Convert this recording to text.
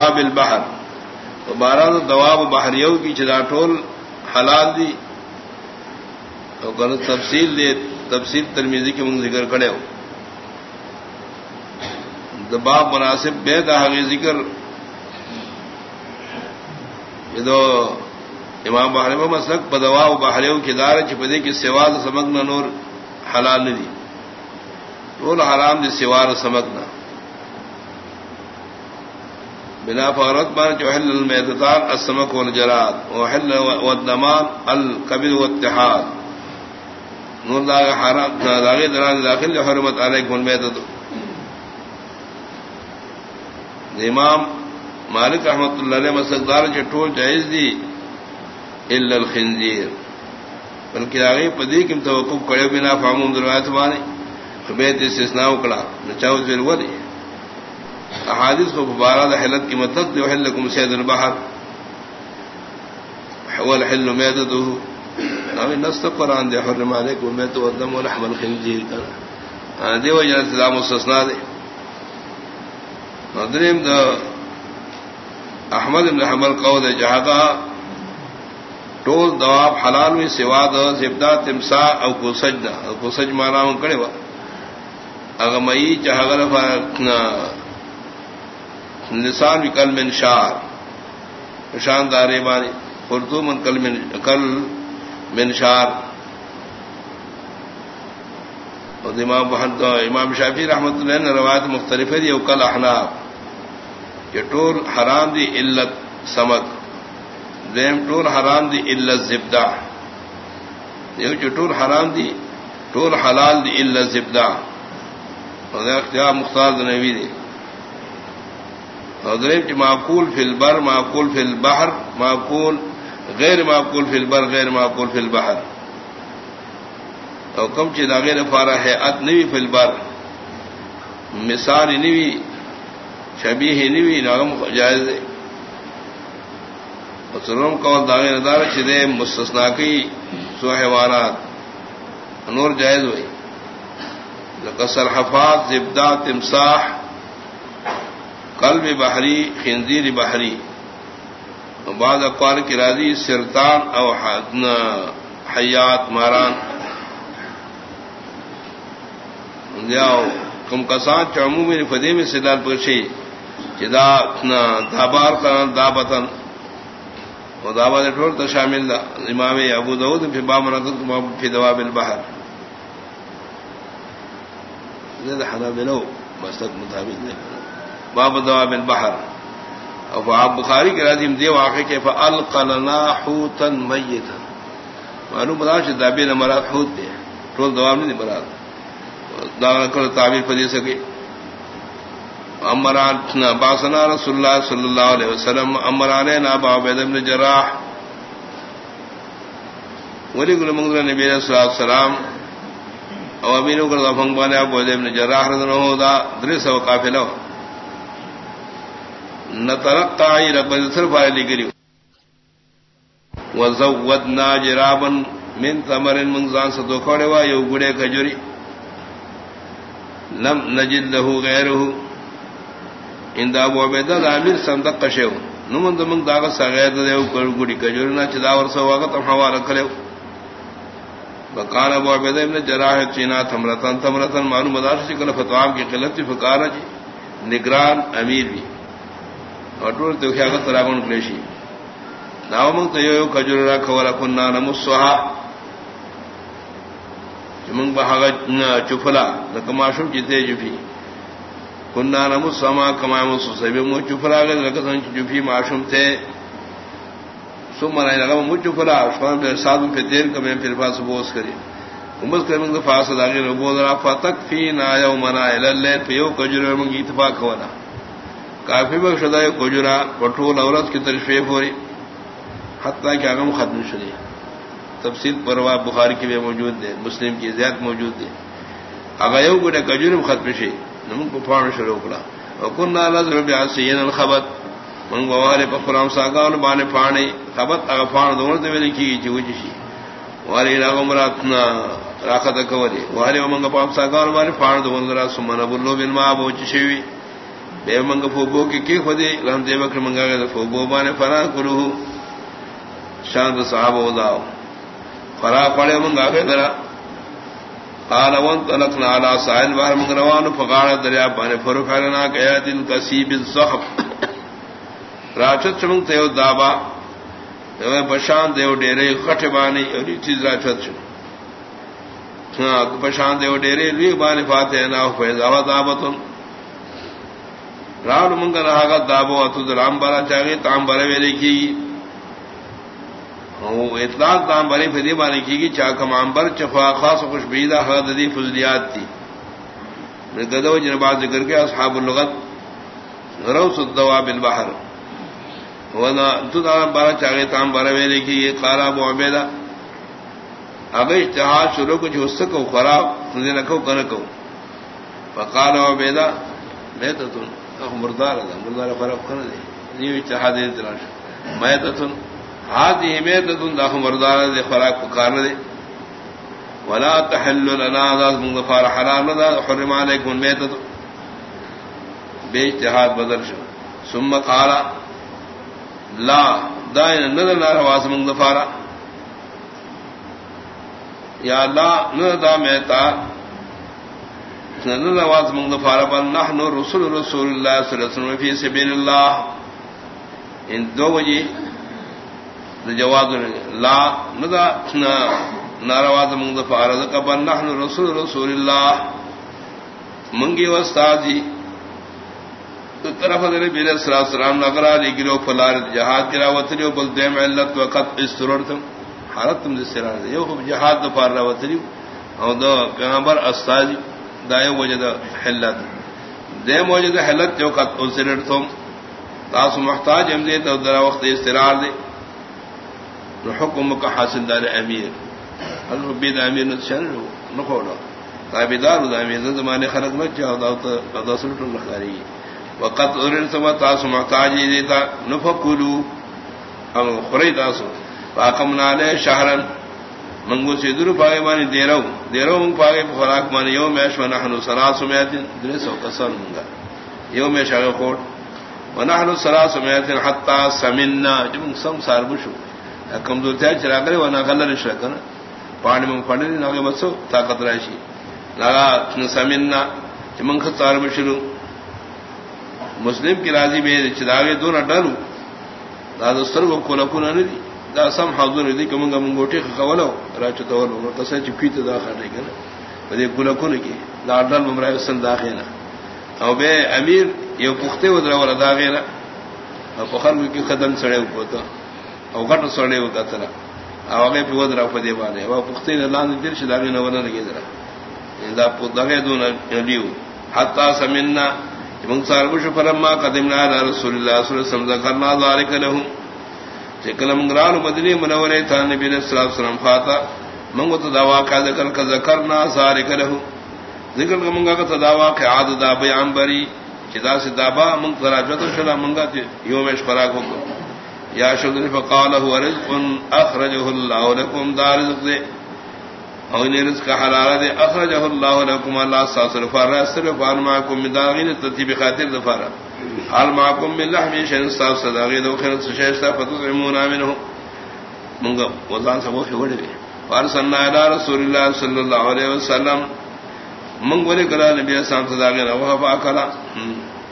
البحر. تو بارہ دواب بحریوں کی چدا ٹول حلال دی. تو غلط تفصیل دے، تفصیل ترمیزی کے منگ ذکر کھڑے ہو. دباب مناسب بے دہاغی ذکر. یہ دو امام بحر مسلک بدوا بحریوں کی دار چپدے کی سواد سمگنا نور حلال دی ٹول حرام دی سوار سمگنا بنا فغرت بان جو حل المیتتان السمک والجراد وحل والدمان القبض والاتحاد. نور داغ حرام، داغی دران داخل حرمت علیکم المیتت امام مالک رحمت اللہ علیہ مسقدار چٹول جائز دی، الا الخنزیر. بلکہ آگئی پدی کم توقف کڑے بنا فامون دروایت بانے، خبیت استثناء اکڑا نچاوز بالولی احادیث کو بارہ حلت کی مطلب مدد جو حل سید البحر. حول حل میدته نو نست قرآن دے حرم علیکم میں تو ودم ولحم الخنزیر. کنا دے وجہ اسلام مستثنا دے دریم دا احمد بن حمل قول جہادا ٹول دواب حلال میں سوا دا زبدا تمسا او کو سجدہ او کو سج مانا ہوں کڑے وا اگمئی چہغل فرقنا لسان کل من شار شاندار بانی اردو من کل من کل من شار اور امام بہن امام شافی رحمت اللہ نے روایت مختلف ہے یہ کل احناب کہ ٹول حرام دی علت سمک. دیم ٹول حرام دی علت زبدا یہ جو ٹول حرام دی ٹول حلال دی علت زبدا اختیار مختار نبی دی. کی معقول فی البر، معقول فی البحر، معقول غیر معقول فی البر، غیر معقول فی البحر. اور کم چیز غیر فارا ہے ات نوی فی البر. مثال نوی شبی ہی نوی نغم جائز سرم قول داغے ندار چدے مستثنا کی سو حیوانات. نور جائز ہوئی. قصر حفاظ زبدا تمساح قلب بحری، خنزیر بحری. بعض اقوال کی راضی سرطان او حیات ماران. کم کسان چمو میں فدے میں سدال پرشی جدا دابار کا دابتن وہ دابا ٹھوڑ تو شامل دا، امام ابو دعود پھر بام رقط پھر دوا بل باہر حنا بلو مسلک مطابق نہیں باب دواب البحر. اب آپ بخاری کے راضی دیو واقع کے فالقلنا حوتا میتا. معلوم بتا دابی نے مراد حوت دے. ٹول دواب نہیں مراد. داغ کر تعبیر پدی سکے. امران باسنا رسول اللہ صلی اللہ علیہ وسلم، امران نابا عبید ابن جراح. ولی گل منگل نبی علیہ السلام او امینو کر دفنگ بانے ابو عبید ابن جراح رضا ہو دا، درس و قافلہ نہ ترقا رب صرف آئے گری وزودنا جرابن من تمر منزان سے تو کھڑے ہوا یو گڑے کھجوری. لم نجد له غیره ان دا ابو عبیدہ دا امیر صندق کشے ہو نمن دمن داغ سغیر دے او گڑی کھجوری نہ چدا ور سو وقت ہوا رکھلے بکان ابو عبیدہ ابن جراح چینا تمرتن تمرتن معلوم مدار سے کل فتوام کی قلت فقارہ جی نگران امیر بھی. اٹور تو کیا کر تراغن کلیشی ناو منگ تو یو کجور را کھولا کننا نمسوہا منگ بہاگا چفلا نکماشم چیتے جفی کننا نمسوہا کما مسو سبی مو چفلا گا لکسن جفی معشم تے سم منائی لگا مو چفلا شوان پھر سادو پھر دیر کمیں پھر پاس بوس کری امس کر منگ فاسد آگے ربو درا فتک فی نا یو منائی للے پیو کجور منگ اتفاق ہونا کافی بخشدہ گجرا پٹھول عورت کی ترشیف ہو رہی حتیٰ کہ اگم ختم شدی تفصیل پروا بخاری کی بھی موجود ہے مسلم کی زیاد موجود ہے اگیو گڑے کجور ختم شی نمن کو پھاڑ شروع کرا وکن نظر بیاسین الخبت من گوارے پخرام ساگان بانے پھاڑے خبت اگا پھاڑ دونوں تے ویلی کی چی وجی شی واری راگم راتنا راکھتا کوری واری ومنگا پاپ ساگان بانے پھاڑ دونوں را سمنا بلو بن ما بوچی شوی بے منگ فوبو کی کی خودی رحم دے بکر منگا گئے فوبو بانے فرا کرو شاند صاحب ہو داؤ۔ فرا پڑے منگا گئے درا۔ قال وانت لکنا علا سائل بار منگ روان فقار دریا بانے فرق علنا کیا دن کسیب الزخب راچت چمنگ تیو دابا۔ پشان دیو ڈیرے خٹ بانی اور چیز راچت چمنگ ہاں، پشان دیو ڈیرے لوی بانی فاتح نا فیضا دابتن رام منگا رہا گا، دابو اتو رام بارا چاہیے تام برے ویلے کی ہاں، اطلاق تام برے فدی بانے کی گی چاہ کم امبر چفا خاص خوش بیدہ حد فضلیات تھی گدو جنبات ذکر کے اصحاب اللغت روس الدوا بالبحر۔ بارہ چاہے تام برے ویلے کی یہ کالا ابو عبیدہ۔ اب اشتہار شروع کچھ اس کو خراب رکھو کنکو۔ فقال عبیدہ میں تو تم مردار مردار فرق کر دے۔ نیو اتحاد تلاش میں تتن ہاتھ ہی میں تتن مردار دے خوراک پکار دے۔ ولا تحل لنا ذات مغفار حلال دا، حرم علیکم میں تتن بے اتحاد بدل شو۔ ثم قال، لا، دائن نظر نار واس مغفارا یا لا نظر دا میں تا نواز منگ فاربا نحن رسول رسول اللہ صلی اللہ علیہ وسلم فی سبیل اللہ ان دو بجے جواب لا ندا نارواز منگ فارد کبا نحن رسول رسول اللہ منگی وستاجی طرف در بیر صلی اللہ علیہ وسلم نگرہ لی گرو فلار جہاد گرہ وطریو بل دیم علت وقت اس سرورتم حالت تم دس سرار دے یو جہاد دفار رہ وطریو او دو پیغمبر استاجی دائیں وجد حلت۔ دے موجد حلت جو قد اسرر تم تاس محتاج ہم دے تو درا وقت استرار دے۔ نو حکم کا حاصل دار امیر۔ الربید امیر نشان نکھوڑا تابدار دا امیر زمانے خلق نہ چاہو دا تو قد اسرر لخاری وقت اسرر تم تاس محتاج دیتا نفقلو ہم خری تاسو۔ فاقمنا لے شہرن۔ منگو سے در پاگے مانی دیرو. دیرو منگ پاگے خوراک مانی یو میش و نحنو سراس میتن. در سو کسان منگا. یو میش آگے خوٹ و نحنو سراس میتن حتی سمنا جو منگ سم سار بشو کمزور تیا چرا کرے و ناغلر نشرکن پانی منگ پانی دی بسو طاقت راشی. ناگا سمنا جو منگ خط سار بشلو مسلم کی راضی بے چداگے دو نہ ڈرو دادستر کو کولکو نہ دی دا سم حاضر دی کہ منگا منگوٹی خولو راچو تول نو کسا چ پیت دا خانے کنا ودی گلا کن کی دا ڈل ممرا سن دا خینا او بے امیر یو پختے ودرا ولا دا غینا او بخار کی قدم سڑے پوتا او گٹ سڑے و کترا او هغه په ودرا په دی باندې. او پختے نه لاندې دل شي، دا نه ونه درا دا په دغه دون لیو حتا سمنا من سار بش فلما قدمنا رسول الله صلی الله علیه وسلم، ذکرنا ذلك لهم. چکلم گران مدنی منورے تھا نبی علیہ السلام سلام فاتا منگو تو دعوا کا ذکر کا ذکرنا سارے کرہو ذکر کا منگا کا تداوا کہ عاد دا بیان بری چدا سے دابا منگ ترا جو شلا منگا تے یومش فراق ہو یا شذر فقال هو رزق اخرجه الله لكم دار رزق دے. او نے رزق حلال دے، اخرجه الله لكم الله ساسر فرسل فارماكم من داغین ترتیب خاطر دفارا. حال معكم من شيء صاف صداغي دو خير شيء صاف فتطعمون منه. منغا وزان سبو في وڑے فارسلنا الى رسول الله صلى الله عليه وسلم. ولي قال نبي فاكلا